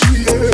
treated.